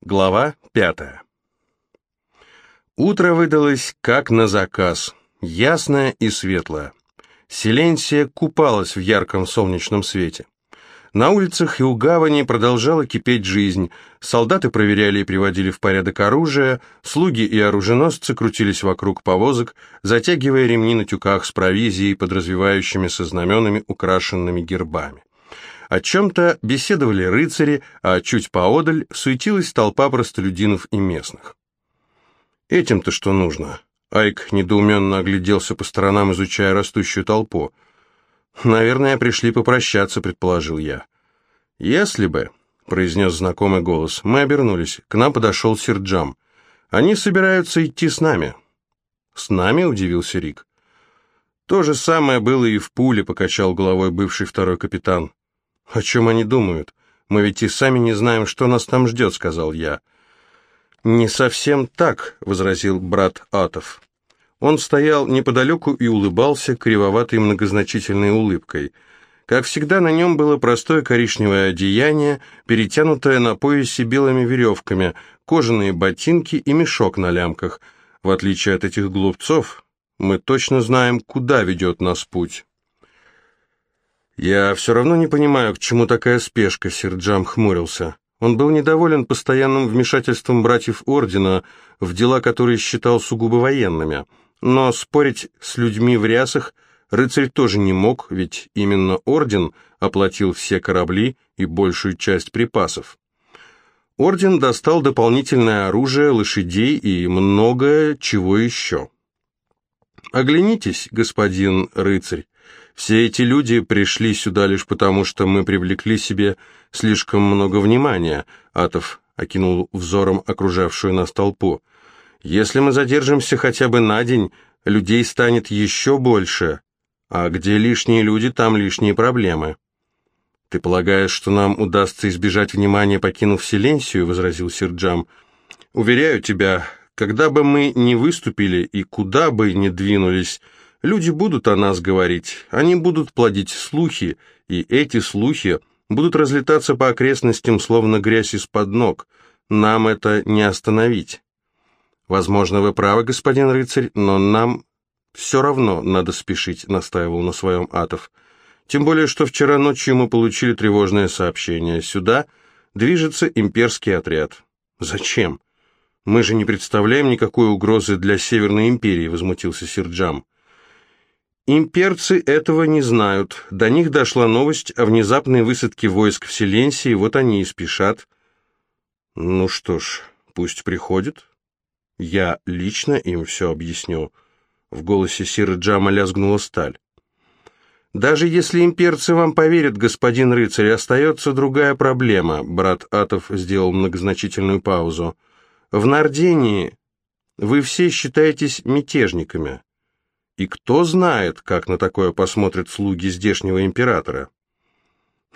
Глава пятая. Утро выдалось как на заказ, ясное и светлое. Селенсия купалась в ярком солнечном свете. На улицах и у гавани продолжала кипеть жизнь. Солдаты проверяли и приводили в порядок оружие, слуги и оруженосцы крутились вокруг повозок, затягивая ремни на тюках с провизией под развивающимися знаменами, украшенными гербами. О чем-то беседовали рыцари, а чуть поодаль суетилась толпа простолюдинов и местных. «Этим-то что нужно?» Айк недоуменно огляделся по сторонам, изучая растущую толпу. «Наверное, пришли попрощаться», — предположил я. «Если бы», — произнес знакомый голос, — мы обернулись. К нам подошел Сирджам. «Они собираются идти с нами». «С нами?» — удивился Рик. «То же самое было и в пуле», — покачал головой бывший второй капитан. «О чем они думают? Мы ведь и сами не знаем, что нас там ждет», — сказал я. «Не совсем так», — возразил брат Атов. Он стоял неподалеку и улыбался кривоватой многозначительной улыбкой. Как всегда, на нем было простое коричневое одеяние, перетянутое на поясе белыми веревками, кожаные ботинки и мешок на лямках. В отличие от этих глупцов, мы точно знаем, куда ведет нас путь. «Я все равно не понимаю, к чему такая спешка», — Серджам хмурился. Он был недоволен постоянным вмешательством братьев Ордена в дела, которые считал сугубо военными — но спорить с людьми в рясах рыцарь тоже не мог, ведь именно орден оплатил все корабли и большую часть припасов. Орден достал дополнительное оружие, лошадей и многое чего еще. «Оглянитесь, господин рыцарь, все эти люди пришли сюда лишь потому, что мы привлекли себе слишком много внимания», Атов окинул взором окружавшую нас толпу. Если мы задержимся хотя бы на день, людей станет еще больше. А где лишние люди, там лишние проблемы. Ты полагаешь, что нам удастся избежать внимания, покинув Селенсию, возразил Сирджам. Уверяю тебя, когда бы мы ни выступили и куда бы ни двинулись, люди будут о нас говорить, они будут плодить слухи, и эти слухи будут разлетаться по окрестностям, словно грязь из-под ног. Нам это не остановить. «Возможно, вы правы, господин рыцарь, но нам все равно надо спешить», — настаивал на своем Атов. «Тем более, что вчера ночью мы получили тревожное сообщение. Сюда движется имперский отряд». «Зачем? Мы же не представляем никакой угрозы для Северной империи», — возмутился Сирджам. «Имперцы этого не знают. До них дошла новость о внезапной высадке войск в Селенсии, вот они и спешат». «Ну что ж, пусть приходят», я лично им все объясню. В голосе Сиры Джама лязгнула сталь. «Даже если имперцы вам поверят, господин рыцарь, остается другая проблема», брат Атов сделал многозначительную паузу. «В Нардении вы все считаетесь мятежниками. И кто знает, как на такое посмотрят слуги здешнего императора?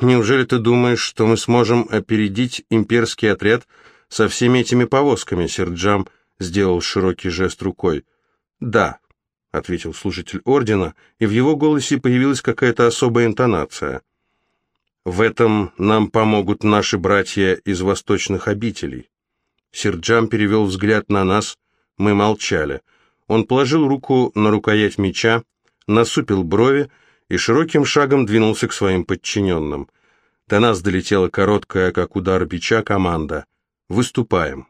Неужели ты думаешь, что мы сможем опередить имперский отряд со всеми этими повозками, Серджам?» сделал широкий жест рукой. «Да», — ответил служитель ордена, и в его голосе появилась какая-то особая интонация. «В этом нам помогут наши братья из восточных обителей». Серджам перевел взгляд на нас, мы молчали. Он положил руку на рукоять меча, насупил брови и широким шагом двинулся к своим подчиненным. До нас долетела короткая, как удар бича, команда. «Выступаем».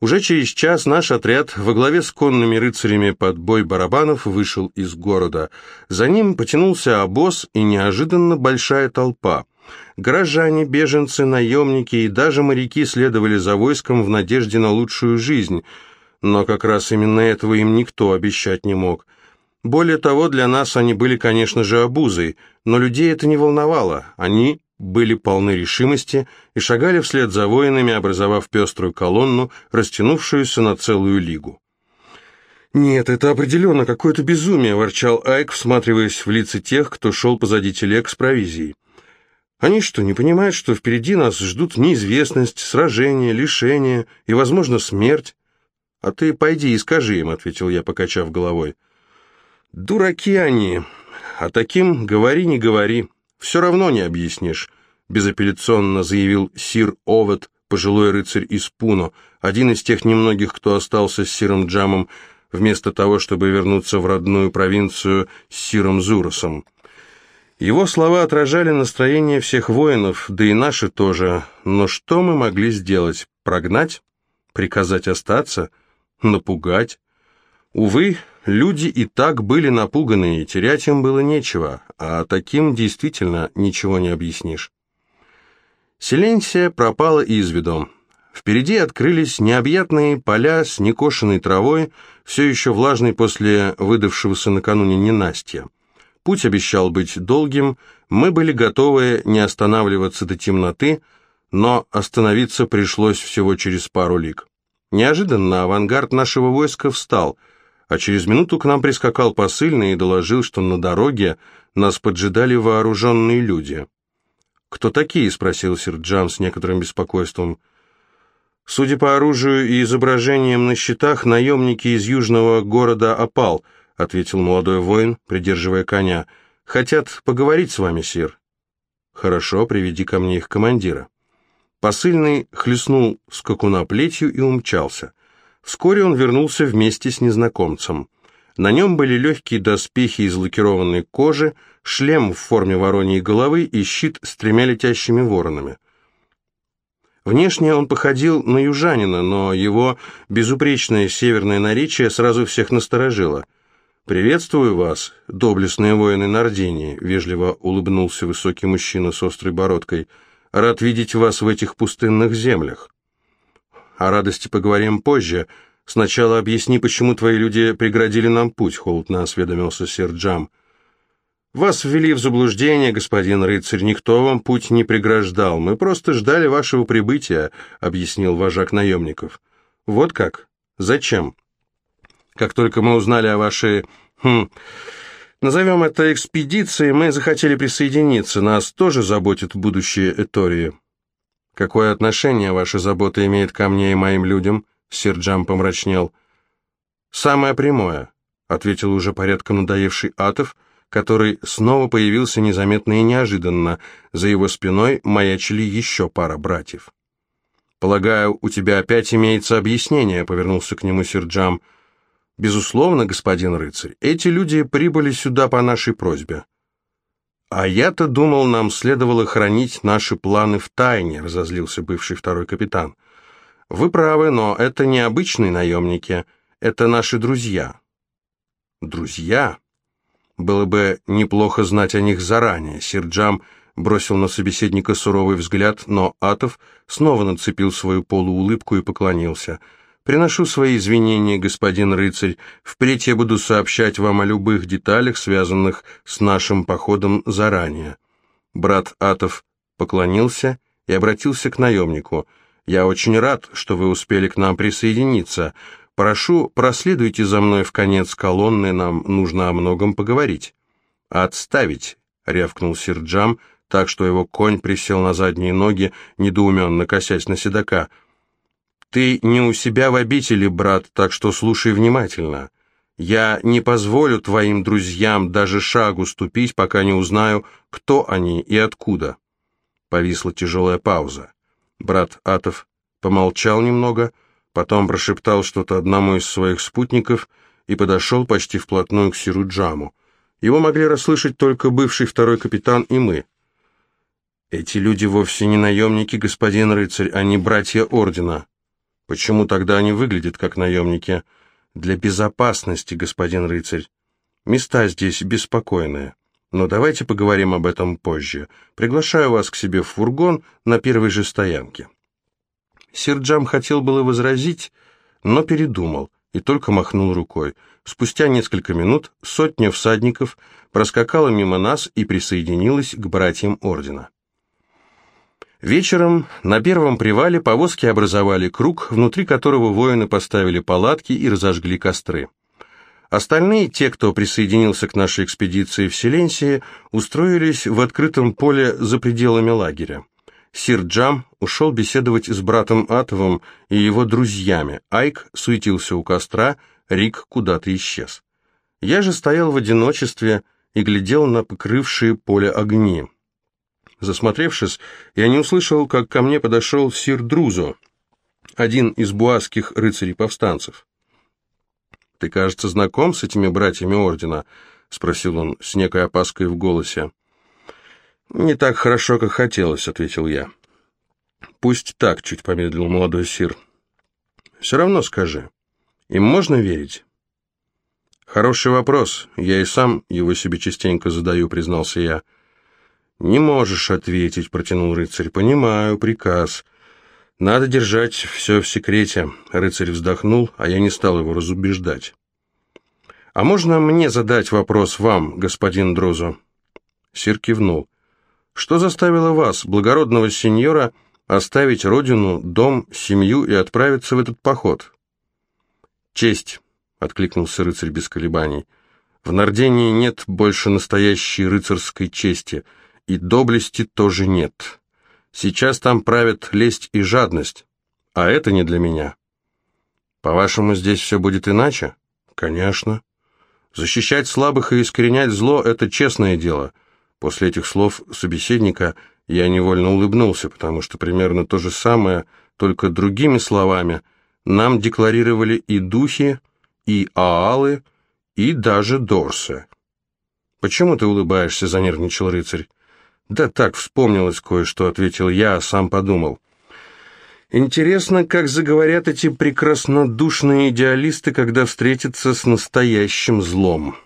Уже через час наш отряд во главе с конными рыцарями под бой барабанов вышел из города. За ним потянулся обоз и неожиданно большая толпа. Горожане, беженцы, наемники и даже моряки следовали за войском в надежде на лучшую жизнь, но как раз именно этого им никто обещать не мог. Более того, для нас они были, конечно же, обузой, но людей это не волновало, они были полны решимости и шагали вслед за воинами, образовав пеструю колонну, растянувшуюся на целую лигу. «Нет, это определенно какое-то безумие», — ворчал Айк, всматриваясь в лица тех, кто шел позади телег с провизией. «Они что, не понимают, что впереди нас ждут неизвестность, сражение, лишение и, возможно, смерть?» «А ты пойди и скажи им», — ответил я, покачав головой. «Дураки они, а таким говори, не говори». «Все равно не объяснишь», — безапелляционно заявил сир Овет, пожилой рыцарь из Пуно, один из тех немногих, кто остался с Сиром Джамом, вместо того, чтобы вернуться в родную провинцию с Сиром Зуросом. Его слова отражали настроение всех воинов, да и наши тоже. Но что мы могли сделать? Прогнать? Приказать остаться? Напугать? Увы, люди и так были напуганы, и терять им было нечего, а таким действительно ничего не объяснишь. Селенсия пропала из виду. Впереди открылись необъятные поля с некошенной травой, все еще влажной после выдавшегося накануне ненастья. Путь обещал быть долгим, мы были готовы не останавливаться до темноты, но остановиться пришлось всего через пару лиг. Неожиданно авангард нашего войска встал – а через минуту к нам прискакал посыльный и доложил, что на дороге нас поджидали вооруженные люди. «Кто такие?» — спросил Серджам с некоторым беспокойством. «Судя по оружию и изображениям на щитах, наемники из южного города Опал», — ответил молодой воин, придерживая коня. «Хотят поговорить с вами, сир». «Хорошо, приведи ко мне их командира». Посыльный хлестнул скакуна плетью и умчался. Вскоре он вернулся вместе с незнакомцем. На нем были легкие доспехи из лакированной кожи, шлем в форме вороньей головы и щит с тремя летящими воронами. Внешне он походил на южанина, но его безупречное северное наречие сразу всех насторожило. «Приветствую вас, доблестные воины Нардинии», — вежливо улыбнулся высокий мужчина с острой бородкой. «Рад видеть вас в этих пустынных землях». О радости поговорим позже. Сначала объясни, почему твои люди преградили нам путь», — холодно осведомился сэр Джам. «Вас ввели в заблуждение, господин рыцарь, никто вам путь не преграждал. Мы просто ждали вашего прибытия», — объяснил вожак наемников. «Вот как? Зачем?» «Как только мы узнали о вашей... Хм... Назовем это экспедицией, мы захотели присоединиться. Нас тоже заботит будущее Этории». «Какое отношение ваша забота имеет ко мне и моим людям?» Серджам помрачнел. «Самое прямое», — ответил уже порядком надоевший Атов, который снова появился незаметно и неожиданно. За его спиной маячили еще пара братьев. «Полагаю, у тебя опять имеется объяснение», — повернулся к нему Серджам. «Безусловно, господин рыцарь, эти люди прибыли сюда по нашей просьбе. «А я-то думал, нам следовало хранить наши планы в тайне», — разозлился бывший второй капитан. «Вы правы, но это не обычные наемники, это наши друзья». «Друзья?» Было бы неплохо знать о них заранее. Сирджам бросил на собеседника суровый взгляд, но Атов снова нацепил свою полуулыбку и поклонился — Приношу свои извинения, господин рыцарь. Впредь я буду сообщать вам о любых деталях, связанных с нашим походом заранее». Брат Атов поклонился и обратился к наемнику. «Я очень рад, что вы успели к нам присоединиться. Прошу, проследуйте за мной в конец колонны, нам нужно о многом поговорить». «Отставить!» — рявкнул Сирджам, так что его конь присел на задние ноги, недоуменно косясь на седока — ты не у себя в обители, брат, так что слушай внимательно. Я не позволю твоим друзьям даже шагу ступить, пока не узнаю, кто они и откуда». Повисла тяжелая пауза. Брат Атов помолчал немного, потом прошептал что-то одному из своих спутников и подошел почти вплотную к Сируджаму. Его могли расслышать только бывший второй капитан и мы. «Эти люди вовсе не наемники, господин рыцарь, они братья ордена», Почему тогда они выглядят как наемники? Для безопасности, господин рыцарь. Места здесь беспокойные. Но давайте поговорим об этом позже. Приглашаю вас к себе в фургон на первой же стоянке. Сирджам хотел было возразить, но передумал и только махнул рукой. Спустя несколько минут сотня всадников проскакала мимо нас и присоединилась к братьям ордена. Вечером на первом привале повозки образовали круг, внутри которого воины поставили палатки и разожгли костры. Остальные, те, кто присоединился к нашей экспедиции в Селенсии, устроились в открытом поле за пределами лагеря. Сир Джам ушел беседовать с братом Атовым и его друзьями. Айк суетился у костра, Рик куда-то исчез. Я же стоял в одиночестве и глядел на покрывшие поле огни. Засмотревшись, я не услышал, как ко мне подошел сир Друзо, один из буасских рыцарей-повстанцев. «Ты, кажется, знаком с этими братьями ордена?» — спросил он с некой опаской в голосе. «Не так хорошо, как хотелось», — ответил я. «Пусть так», — чуть помедлил молодой сир. «Все равно скажи, им можно верить?» «Хороший вопрос. Я и сам его себе частенько задаю», — признался я. «Не можешь ответить», — протянул рыцарь. «Понимаю, приказ. Надо держать все в секрете». Рыцарь вздохнул, а я не стал его разубеждать. «А можно мне задать вопрос вам, господин Дрозо?» Сир кивнул. «Что заставило вас, благородного сеньора, оставить родину, дом, семью и отправиться в этот поход?» «Честь», откликнулся рыцарь без колебаний. В Нардении нет больше настоящей рыцарской чести, и доблести тоже нет. Сейчас там правят лесть и жадность, а это не для меня. По-вашему, здесь все будет иначе? Конечно. Защищать слабых и искоренять зло — это честное дело. После этих слов собеседника я невольно улыбнулся, потому что примерно то же самое, только другими словами, нам декларировали и духи, и Аалы, и даже Дорсе. «Почему ты улыбаешься?» — занервничал рыцарь. «Да так, вспомнилось кое-что», — ответил я, а сам подумал. «Интересно, как заговорят эти прекраснодушные идеалисты, когда встретятся с настоящим злом».